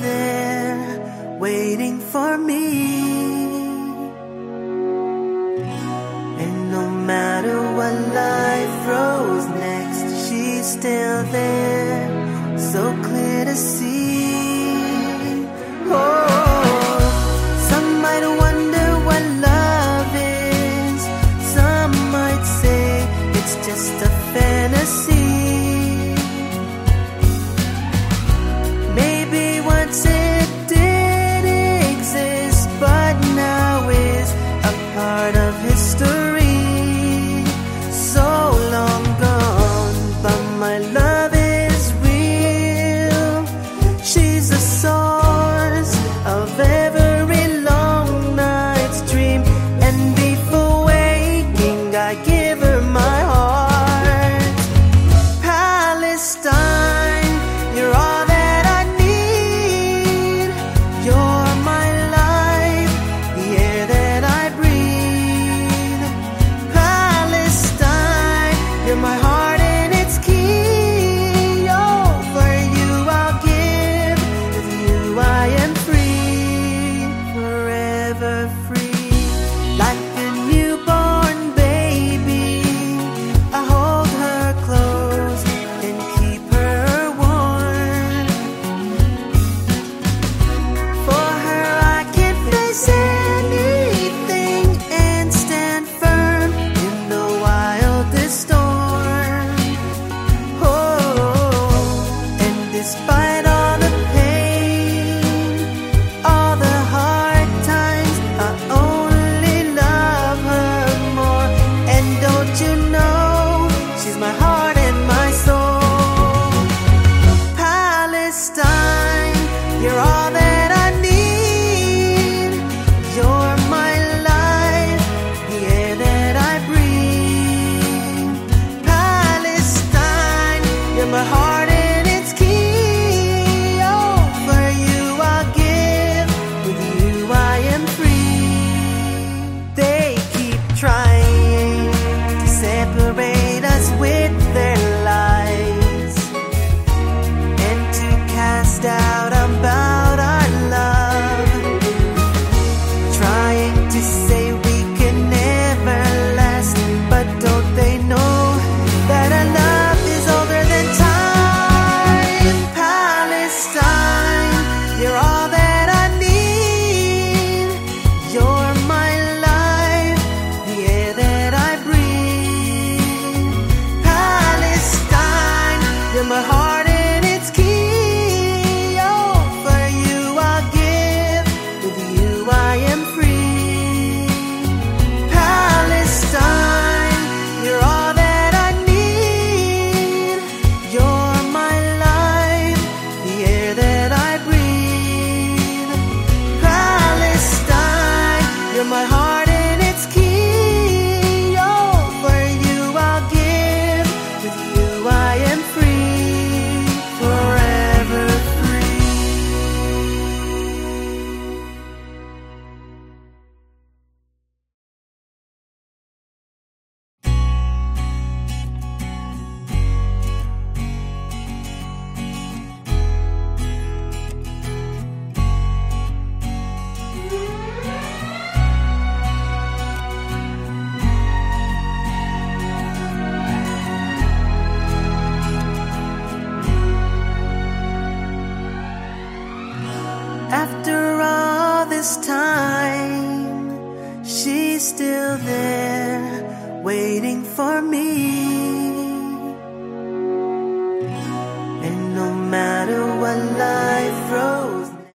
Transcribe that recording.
there waiting for me. And no matter what life throws next, she's still there, so clear to see. waiting for me.